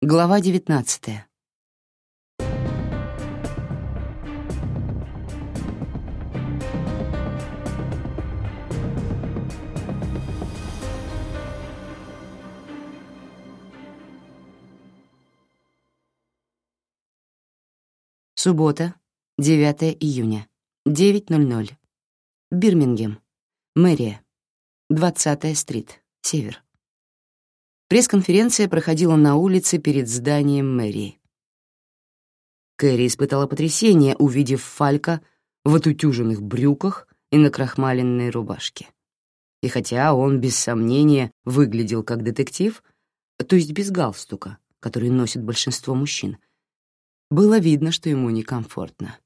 Глава 19. Суббота, 9 июня, 9.00. Бирмингем. Мэрия. 20-я стрит, север. Пресс-конференция проходила на улице перед зданием мэрии. Кэрри испытала потрясение, увидев Фалька в отутюженных брюках и на крахмаленной рубашке. И хотя он, без сомнения, выглядел как детектив, то есть без галстука, который носит большинство мужчин, было видно, что ему некомфортно.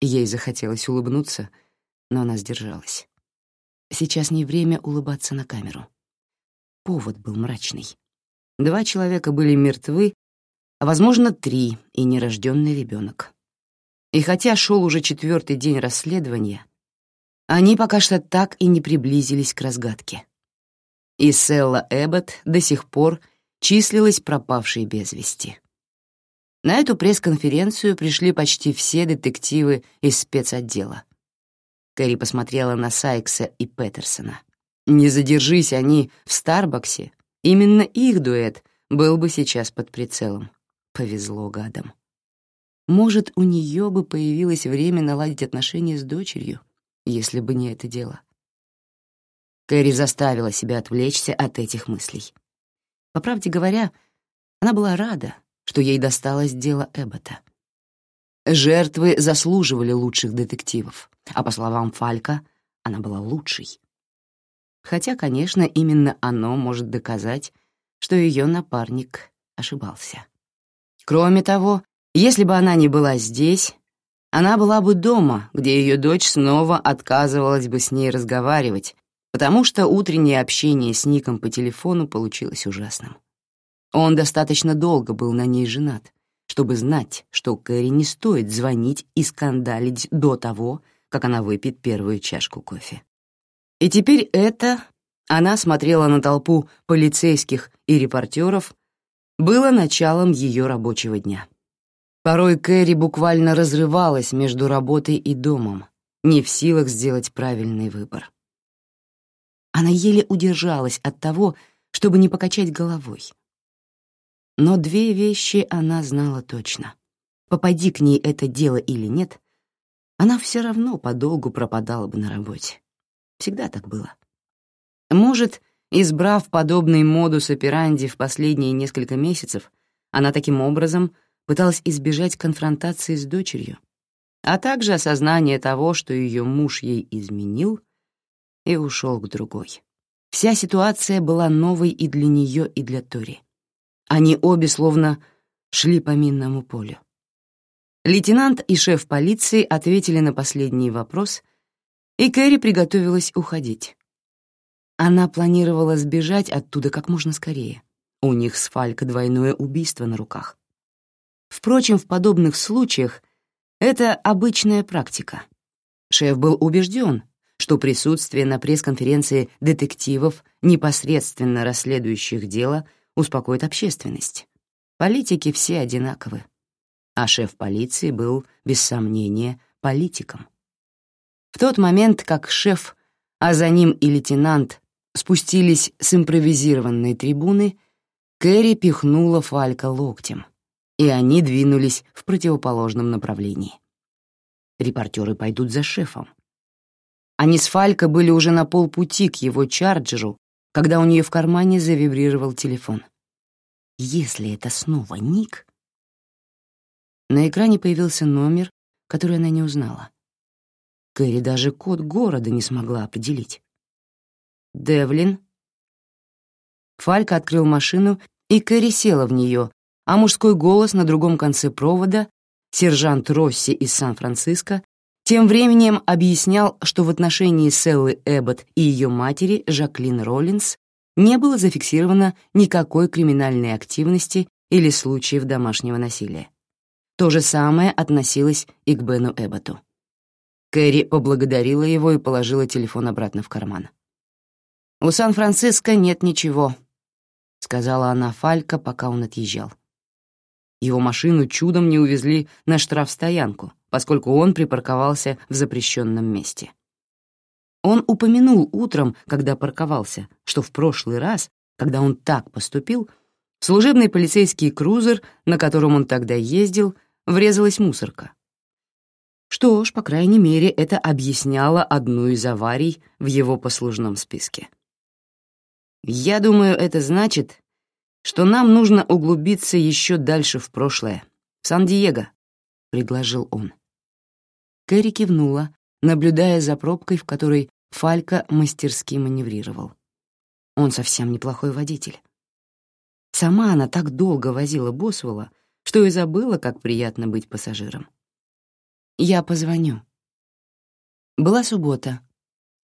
Ей захотелось улыбнуться, но она сдержалась. Сейчас не время улыбаться на камеру повод был мрачный. Два человека были мертвы, а, возможно, три и нерожденный ребенок. И хотя шел уже четвертый день расследования, они пока что так и не приблизились к разгадке. И Селла Эббот до сих пор числилась пропавшей без вести. На эту пресс-конференцию пришли почти все детективы из спецотдела. Кэрри посмотрела на Сайкса и Петерсона. Не задержись они в Старбаксе, именно их дуэт был бы сейчас под прицелом. Повезло гадам. Может, у нее бы появилось время наладить отношения с дочерью, если бы не это дело. Кэрри заставила себя отвлечься от этих мыслей. По правде говоря, она была рада, что ей досталось дело Эббота. Жертвы заслуживали лучших детективов, а по словам Фалька, она была лучшей. Хотя, конечно, именно оно может доказать, что ее напарник ошибался. Кроме того, если бы она не была здесь, она была бы дома, где ее дочь снова отказывалась бы с ней разговаривать, потому что утреннее общение с Ником по телефону получилось ужасным. Он достаточно долго был на ней женат, чтобы знать, что Кэрри не стоит звонить и скандалить до того, как она выпьет первую чашку кофе. И теперь это, она смотрела на толпу полицейских и репортеров, было началом ее рабочего дня. Порой Кэрри буквально разрывалась между работой и домом, не в силах сделать правильный выбор. Она еле удержалась от того, чтобы не покачать головой. Но две вещи она знала точно. Попади к ней это дело или нет, она все равно подолгу пропадала бы на работе. Всегда так было. Может, избрав подобный модус операнди в последние несколько месяцев, она таким образом пыталась избежать конфронтации с дочерью, а также осознание того, что ее муж ей изменил и ушел к другой. Вся ситуация была новой и для нее, и для Тори. Они обе словно шли по минному полю. Лейтенант и шеф полиции ответили на последний вопрос и Кэрри приготовилась уходить. Она планировала сбежать оттуда как можно скорее. У них с Фалько двойное убийство на руках. Впрочем, в подобных случаях это обычная практика. Шеф был убежден, что присутствие на пресс-конференции детективов, непосредственно расследующих дело, успокоит общественность. Политики все одинаковы. А шеф полиции был, без сомнения, политиком. В тот момент, как шеф, а за ним и лейтенант спустились с импровизированной трибуны, Кэрри пихнула Фалька локтем, и они двинулись в противоположном направлении. Репортеры пойдут за шефом. Они с Фалька были уже на полпути к его чарджеру, когда у нее в кармане завибрировал телефон. Если это снова Ник... На экране появился номер, который она не узнала. Кэрри даже код города не смогла определить. «Девлин?» Фалька открыл машину, и Кэрри села в нее, а мужской голос на другом конце провода, сержант Росси из Сан-Франциско, тем временем объяснял, что в отношении Селлы Эббот и ее матери, Жаклин Роллинс, не было зафиксировано никакой криминальной активности или случаев домашнего насилия. То же самое относилось и к Бену Эбботу. Кэрри поблагодарила его и положила телефон обратно в карман. «У Сан-Франциско нет ничего», — сказала она Фалька, пока он отъезжал. Его машину чудом не увезли на штрафстоянку, поскольку он припарковался в запрещенном месте. Он упомянул утром, когда парковался, что в прошлый раз, когда он так поступил, служебный полицейский крузер, на котором он тогда ездил, врезалась мусорка. Что ж, по крайней мере, это объясняло одну из аварий в его послужном списке. «Я думаю, это значит, что нам нужно углубиться еще дальше в прошлое, в Сан-Диего», — предложил он. Кэрри кивнула, наблюдая за пробкой, в которой Фалька мастерски маневрировал. Он совсем неплохой водитель. Сама она так долго возила Босвелла, что и забыла, как приятно быть пассажиром. «Я позвоню». Была суббота,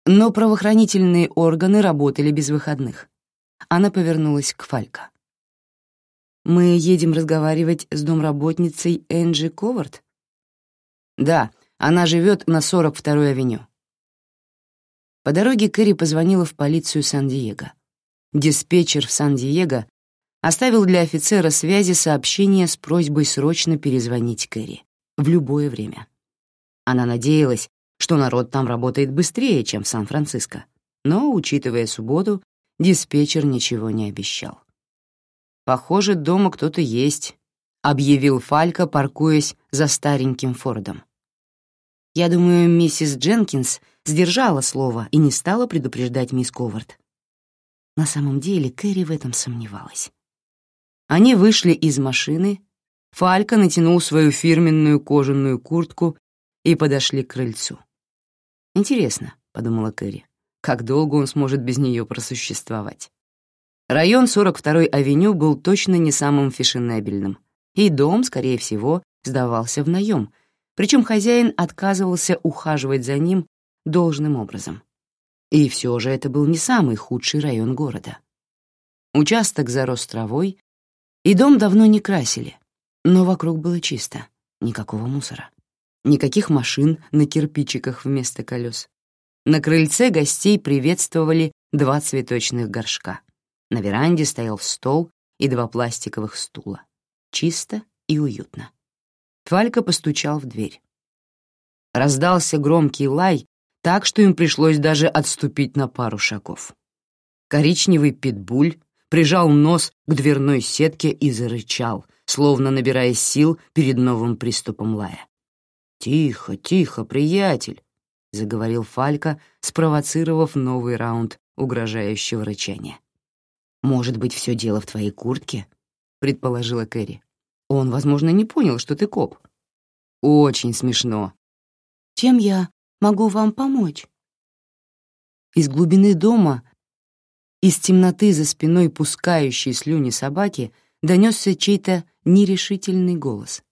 но правоохранительные органы работали без выходных. Она повернулась к Фалька. «Мы едем разговаривать с домработницей Энджи Ковард?» «Да, она живет на 42-й авеню». По дороге Кэрри позвонила в полицию Сан-Диего. Диспетчер в Сан-Диего оставил для офицера связи сообщение с просьбой срочно перезвонить Кэрри в любое время. Она надеялась, что народ там работает быстрее, чем в Сан-Франциско, но, учитывая субботу, диспетчер ничего не обещал. «Похоже, дома кто-то есть», — объявил Фалька, паркуясь за стареньким Фордом. «Я думаю, миссис Дженкинс сдержала слово и не стала предупреждать мисс Ковард». На самом деле Кэрри в этом сомневалась. Они вышли из машины, Фалька натянул свою фирменную кожаную куртку и подошли к крыльцу. «Интересно», — подумала Кэрри, — «как долго он сможет без нее просуществовать?» Район 42-й авеню был точно не самым фешенебельным, и дом, скорее всего, сдавался в наем, причем хозяин отказывался ухаживать за ним должным образом. И все же это был не самый худший район города. Участок зарос травой, и дом давно не красили, но вокруг было чисто, никакого мусора. Никаких машин на кирпичиках вместо колес. На крыльце гостей приветствовали два цветочных горшка. На веранде стоял стол и два пластиковых стула. Чисто и уютно. Фалька постучал в дверь. Раздался громкий лай, так что им пришлось даже отступить на пару шагов. Коричневый питбуль прижал нос к дверной сетке и зарычал, словно набирая сил перед новым приступом лая. «Тихо, тихо, приятель», — заговорил Фалька, спровоцировав новый раунд угрожающего рычания. «Может быть, все дело в твоей куртке?» — предположила Кэрри. «Он, возможно, не понял, что ты коп». «Очень смешно». «Чем я могу вам помочь?» Из глубины дома, из темноты за спиной пускающей слюни собаки, донесся чей-то нерешительный голос.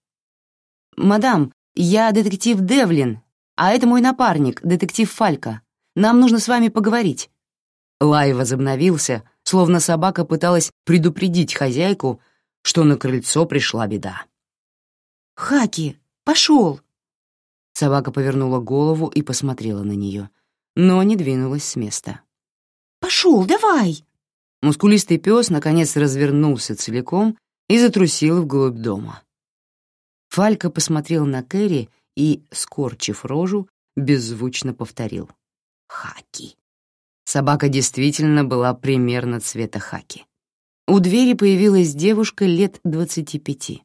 «Мадам, «Я детектив Девлин, а это мой напарник, детектив Фалька. Нам нужно с вами поговорить». Лай возобновился, словно собака пыталась предупредить хозяйку, что на крыльцо пришла беда. «Хаки, пошел!» Собака повернула голову и посмотрела на нее, но не двинулась с места. «Пошел, давай!» Мускулистый пес наконец развернулся целиком и затрусил вглубь дома. Фалька посмотрел на Кэрри и, скорчив рожу, беззвучно повторил. «Хаки». Собака действительно была примерно цвета хаки. У двери появилась девушка лет двадцати пяти,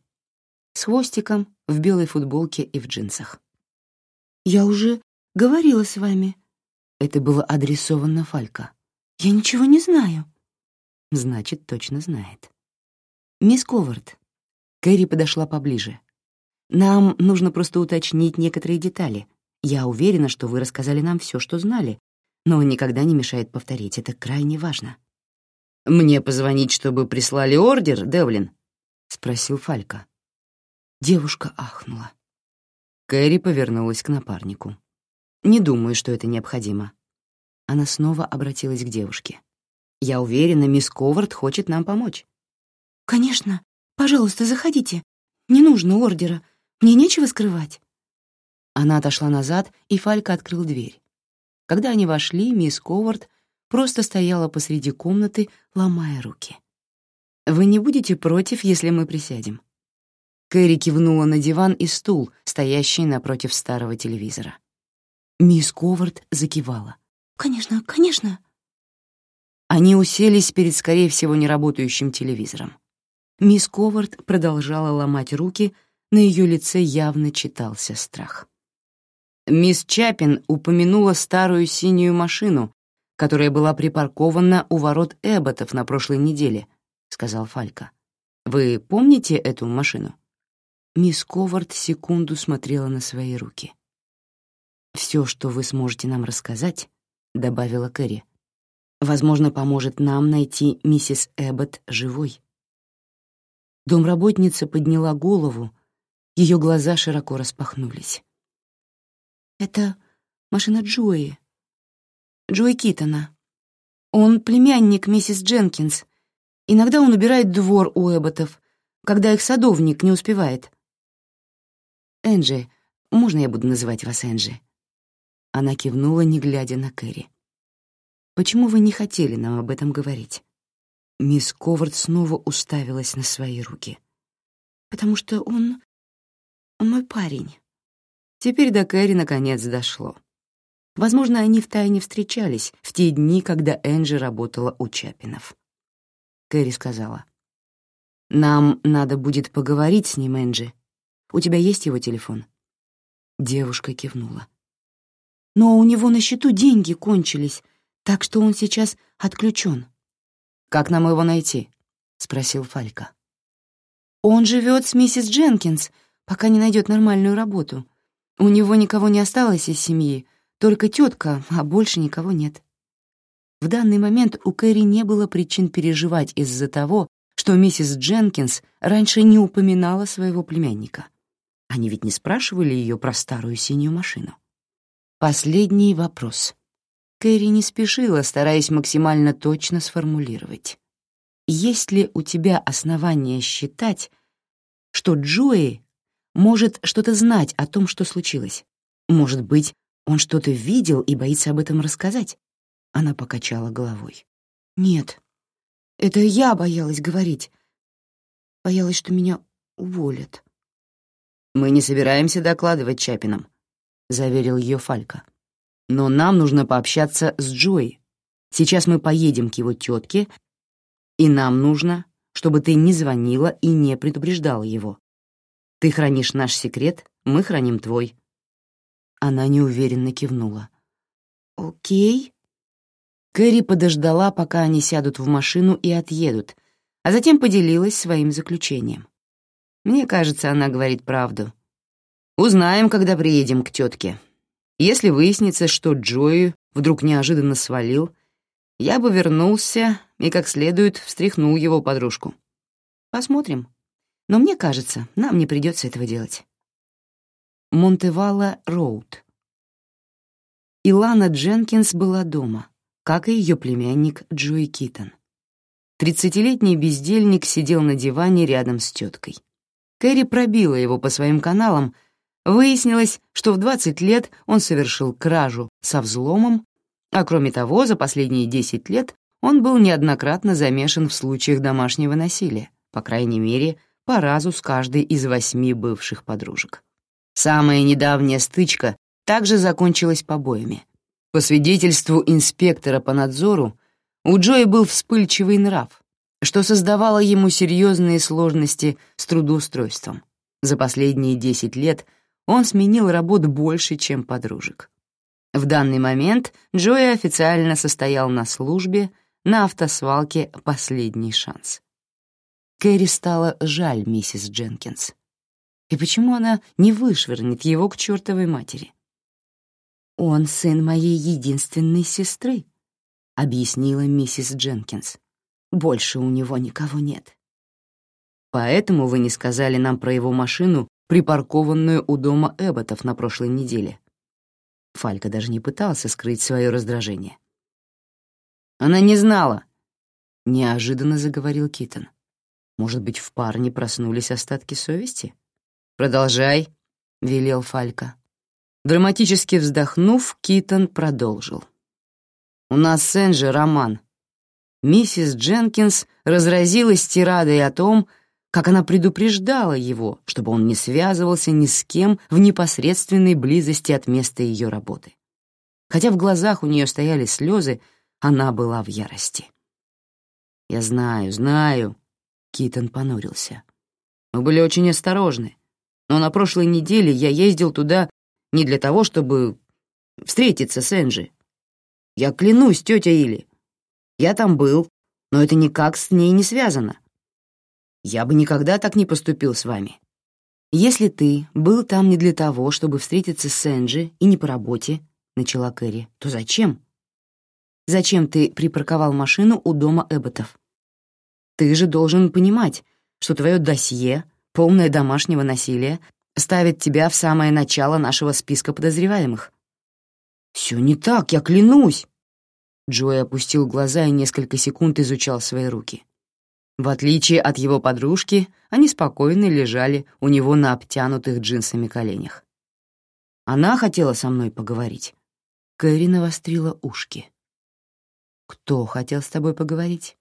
с хвостиком, в белой футболке и в джинсах. «Я уже говорила с вами». Это было адресовано Фалька. «Я ничего не знаю». Значит, точно знает. «Мисс Ковард». Кэрри подошла поближе. Нам нужно просто уточнить некоторые детали. Я уверена, что вы рассказали нам все, что знали, но никогда не мешает повторить, это крайне важно». «Мне позвонить, чтобы прислали ордер, Девлин?» — спросил Фалька. Девушка ахнула. Кэрри повернулась к напарнику. «Не думаю, что это необходимо». Она снова обратилась к девушке. «Я уверена, мисс Ковард хочет нам помочь». «Конечно. Пожалуйста, заходите. Не нужно ордера. Мне нечего скрывать». Она отошла назад, и Фалька открыл дверь. Когда они вошли, мисс Ковард просто стояла посреди комнаты, ломая руки. «Вы не будете против, если мы присядем?» Кэрри кивнула на диван и стул, стоящий напротив старого телевизора. Мисс Ковард закивала. «Конечно, конечно». Они уселись перед, скорее всего, неработающим телевизором. Мисс Ковард продолжала ломать руки, на ее лице явно читался страх. Мисс Чапин упомянула старую синюю машину, которая была припаркована у ворот Эбботов на прошлой неделе, — сказал Фалька. «Вы помните эту машину?» Мисс Ковард секунду смотрела на свои руки. «Все, что вы сможете нам рассказать», — добавила Кэрри, «возможно, поможет нам найти миссис Эббот живой». Домработница подняла голову, ее глаза широко распахнулись. «Это машина Джои. Джои Китона. Он племянник миссис Дженкинс. Иногда он убирает двор у Эбботов, когда их садовник не успевает». «Энджи, можно я буду называть вас Энджи?» Она кивнула, не глядя на Кэрри. «Почему вы не хотели нам об этом говорить?» Мисс Ковард снова уставилась на свои руки. «Потому что он... мой парень». Теперь до Кэрри наконец дошло. Возможно, они втайне встречались в те дни, когда Энджи работала у Чапинов. Кэрри сказала, «Нам надо будет поговорить с ним, Энджи. У тебя есть его телефон?» Девушка кивнула. «Но у него на счету деньги кончились, так что он сейчас отключен. «Как нам его найти?» — спросил Фалька. «Он живет с миссис Дженкинс, пока не найдет нормальную работу. У него никого не осталось из семьи, только тетка, а больше никого нет». В данный момент у Кэрри не было причин переживать из-за того, что миссис Дженкинс раньше не упоминала своего племянника. Они ведь не спрашивали ее про старую синюю машину. Последний вопрос. Кэрри не спешила, стараясь максимально точно сформулировать. Есть ли у тебя основания считать, что Джои может что-то знать о том, что случилось? Может быть, он что-то видел и боится об этом рассказать? Она покачала головой. Нет, это я боялась говорить. Боялась, что меня уволят. «Мы не собираемся докладывать Чапинам», — заверил ее Фалька. Но нам нужно пообщаться с Джой. Сейчас мы поедем к его тетке, и нам нужно, чтобы ты не звонила и не предупреждала его. Ты хранишь наш секрет, мы храним твой». Она неуверенно кивнула. «Окей». Кэрри подождала, пока они сядут в машину и отъедут, а затем поделилась своим заключением. Мне кажется, она говорит правду. Узнаем, когда приедем к тетке. Если выяснится, что Джои вдруг неожиданно свалил, я бы вернулся и как следует встряхнул его подружку. Посмотрим. Но мне кажется, нам не придется этого делать. Монтевалла Роуд. Илана Дженкинс была дома, как и ее племянник Джои Китон. Тридцатилетний бездельник сидел на диване рядом с теткой. Кэрри пробила его по своим каналам — Выяснилось, что в 20 лет он совершил кражу со взломом, а кроме того, за последние 10 лет он был неоднократно замешан в случаях домашнего насилия, по крайней мере, по разу с каждой из восьми бывших подружек. Самая недавняя стычка также закончилась побоями. По свидетельству инспектора по надзору, у Джои был вспыльчивый нрав, что создавало ему серьезные сложности с трудоустройством. За последние 10 лет – он сменил работу больше, чем подружек. В данный момент Джои официально состоял на службе на автосвалке «Последний шанс». Кэрри стало жаль миссис Дженкинс. И почему она не вышвырнет его к чертовой матери? «Он сын моей единственной сестры», — объяснила миссис Дженкинс. «Больше у него никого нет». «Поэтому вы не сказали нам про его машину припаркованную у дома Эбботов на прошлой неделе. Фалька даже не пытался скрыть свое раздражение. «Она не знала», — неожиданно заговорил Китон. «Может быть, в парне проснулись остатки совести?» «Продолжай», — велел Фалька. Драматически вздохнув, Китон продолжил. «У нас с Энджи роман. Миссис Дженкинс разразилась тирадой о том, как она предупреждала его, чтобы он не связывался ни с кем в непосредственной близости от места ее работы. Хотя в глазах у нее стояли слезы, она была в ярости. «Я знаю, знаю», — Китон понурился. «Мы были очень осторожны, но на прошлой неделе я ездил туда не для того, чтобы встретиться с Энджи. Я клянусь, тетя Или, я там был, но это никак с ней не связано. Я бы никогда так не поступил с вами. Если ты был там не для того, чтобы встретиться с Энджи и не по работе, начала Кэрри, то зачем? Зачем ты припарковал машину у дома Эбботов? Ты же должен понимать, что твое досье, полное домашнего насилия, ставит тебя в самое начало нашего списка подозреваемых. Все не так, я клянусь. Джой опустил глаза и несколько секунд изучал свои руки. В отличие от его подружки, они спокойно лежали у него на обтянутых джинсами коленях. Она хотела со мной поговорить. Кэрри навострила ушки. «Кто хотел с тобой поговорить?»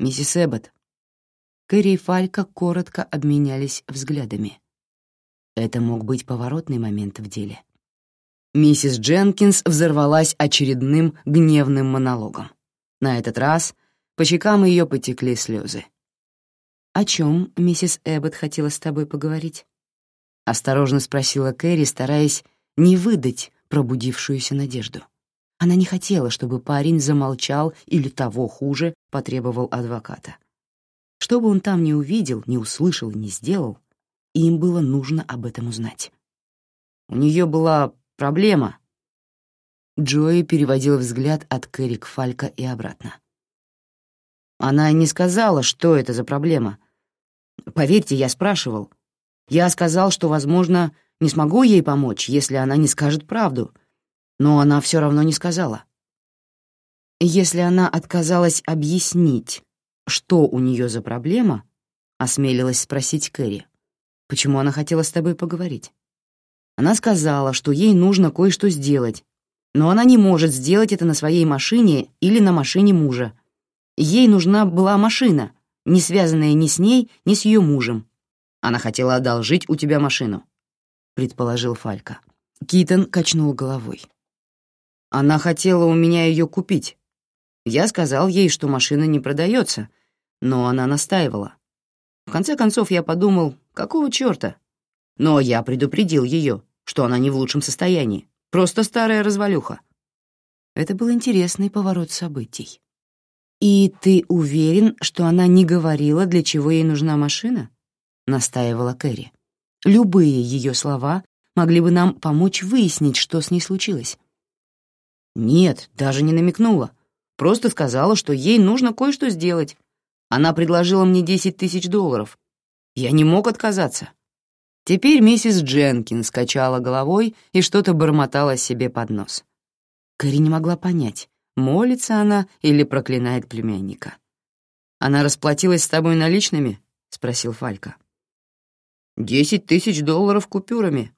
«Миссис Эббот». Кэрри и Фалька коротко обменялись взглядами. Это мог быть поворотный момент в деле. Миссис Дженкинс взорвалась очередным гневным монологом. На этот раз по щекам ее потекли слезы. «О чем миссис Эббот хотела с тобой поговорить?» — осторожно спросила Кэрри, стараясь не выдать пробудившуюся надежду. Она не хотела, чтобы парень замолчал или того хуже потребовал адвоката. Что бы он там ни увидел, не услышал, не сделал, им было нужно об этом узнать. У нее была Проблема». Джои переводил взгляд от Кэрри к Фалька и обратно. Она не сказала, что это за проблема. Поверьте, я спрашивал. Я сказал, что, возможно, не смогу ей помочь, если она не скажет правду, но она все равно не сказала. Если она отказалась объяснить, что у нее за проблема, осмелилась спросить Кэрри, почему она хотела с тобой поговорить. Она сказала, что ей нужно кое-что сделать, но она не может сделать это на своей машине или на машине мужа. Ей нужна была машина, не связанная ни с ней, ни с ее мужем. Она хотела одолжить у тебя машину, предположил Фалька. Китон качнул головой. Она хотела у меня ее купить. Я сказал ей, что машина не продается, но она настаивала. В конце концов я подумал, какого чёрта? Но я предупредил ее, что она не в лучшем состоянии. Просто старая развалюха. Это был интересный поворот событий. «И ты уверен, что она не говорила, для чего ей нужна машина?» — настаивала Кэрри. «Любые ее слова могли бы нам помочь выяснить, что с ней случилось». «Нет, даже не намекнула. Просто сказала, что ей нужно кое-что сделать. Она предложила мне десять тысяч долларов. Я не мог отказаться. Теперь миссис Дженкинс качала головой и что-то бормотала себе под нос. Кэрри не могла понять, молится она или проклинает племянника. «Она расплатилась с тобой наличными?» — спросил Фалька. «Десять тысяч долларов купюрами.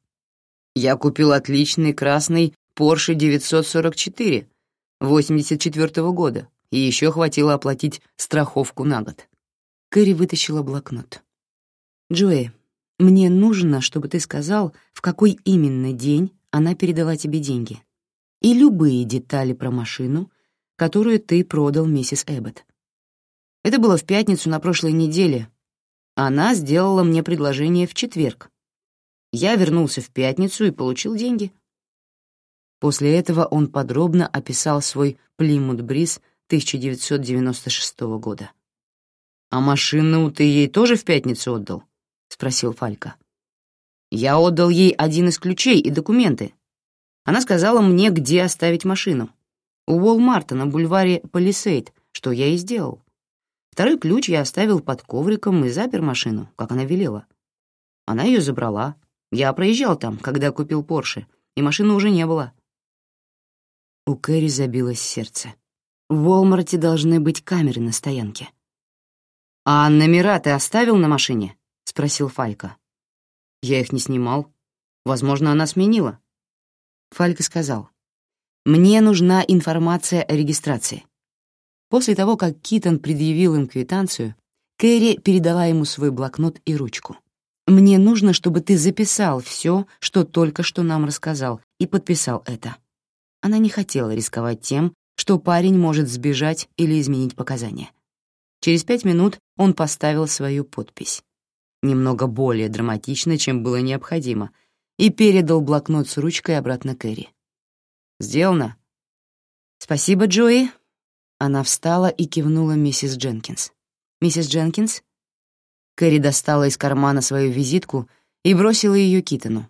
Я купил отличный красный Porsche 944 84 -го года, и еще хватило оплатить страховку на год». Кэрри вытащила блокнот. «Джои, мне нужно, чтобы ты сказал, в какой именно день она передала тебе деньги. И любые детали про машину, которую ты продал миссис Эббот. Это было в пятницу на прошлой неделе. Она сделала мне предложение в четверг. Я вернулся в пятницу и получил деньги. После этого он подробно описал свой Плимут Бриз 1996 года. «А машину ты ей тоже в пятницу отдал?» — спросил Фалька. «Я отдал ей один из ключей и документы. Она сказала мне, где оставить машину. У Уолмарта на бульваре Палисейд, что я и сделал. Второй ключ я оставил под ковриком и запер машину, как она велела. Она ее забрала. Я проезжал там, когда купил Порше, и машины уже не было». У Кэрри забилось сердце. В Уолмарте должны быть камеры на стоянке. «А номера ты оставил на машине?» — спросил Фалька. «Я их не снимал. Возможно, она сменила». Фалька сказал. «Мне нужна информация о регистрации. После того, как Китон предъявил им квитанцию, Кэрри передала ему свой блокнот и ручку. «Мне нужно, чтобы ты записал все, что только что нам рассказал, и подписал это». Она не хотела рисковать тем, что парень может сбежать или изменить показания. Через пять минут он поставил свою подпись, немного более драматично, чем было необходимо, и передал блокнот с ручкой обратно Кэрри. «Сделано?» «Спасибо, Джои». Она встала и кивнула миссис Дженкинс. «Миссис Дженкинс?» Кэрри достала из кармана свою визитку и бросила ее Китону.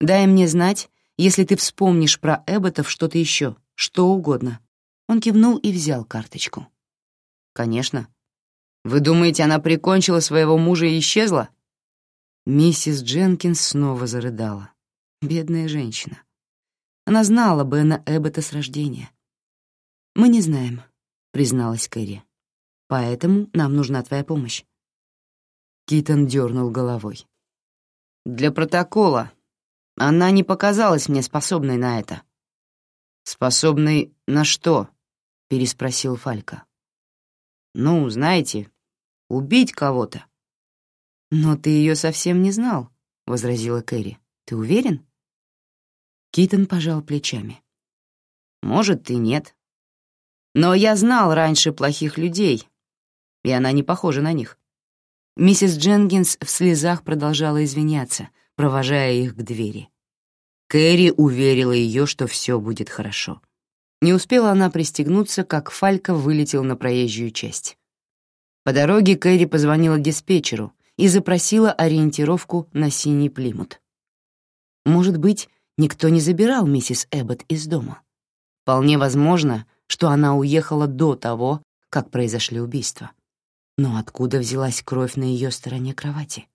«Дай мне знать, если ты вспомнишь про Эбботов что-то еще, что угодно». Он кивнул и взял карточку. «Конечно. Вы думаете, она прикончила своего мужа и исчезла?» Миссис Дженкинс снова зарыдала. Бедная женщина. Она знала Бена Эббота с рождения. «Мы не знаем», — призналась Кэрри. «Поэтому нам нужна твоя помощь». Китон дернул головой. «Для протокола. Она не показалась мне способной на это». «Способной на что?» — переспросил Фалька. «Ну, знаете, убить кого-то». «Но ты ее совсем не знал», — возразила Кэрри. «Ты уверен?» Китон пожал плечами. «Может, и нет. Но я знал раньше плохих людей, и она не похожа на них». Миссис Дженкинс в слезах продолжала извиняться, провожая их к двери. Кэрри уверила ее, что все будет хорошо. Не успела она пристегнуться, как Фалька вылетел на проезжую часть. По дороге Кэрри позвонила диспетчеру и запросила ориентировку на синий Плимут. Может быть, никто не забирал миссис Эббот из дома. Вполне возможно, что она уехала до того, как произошли убийства. Но откуда взялась кровь на ее стороне кровати?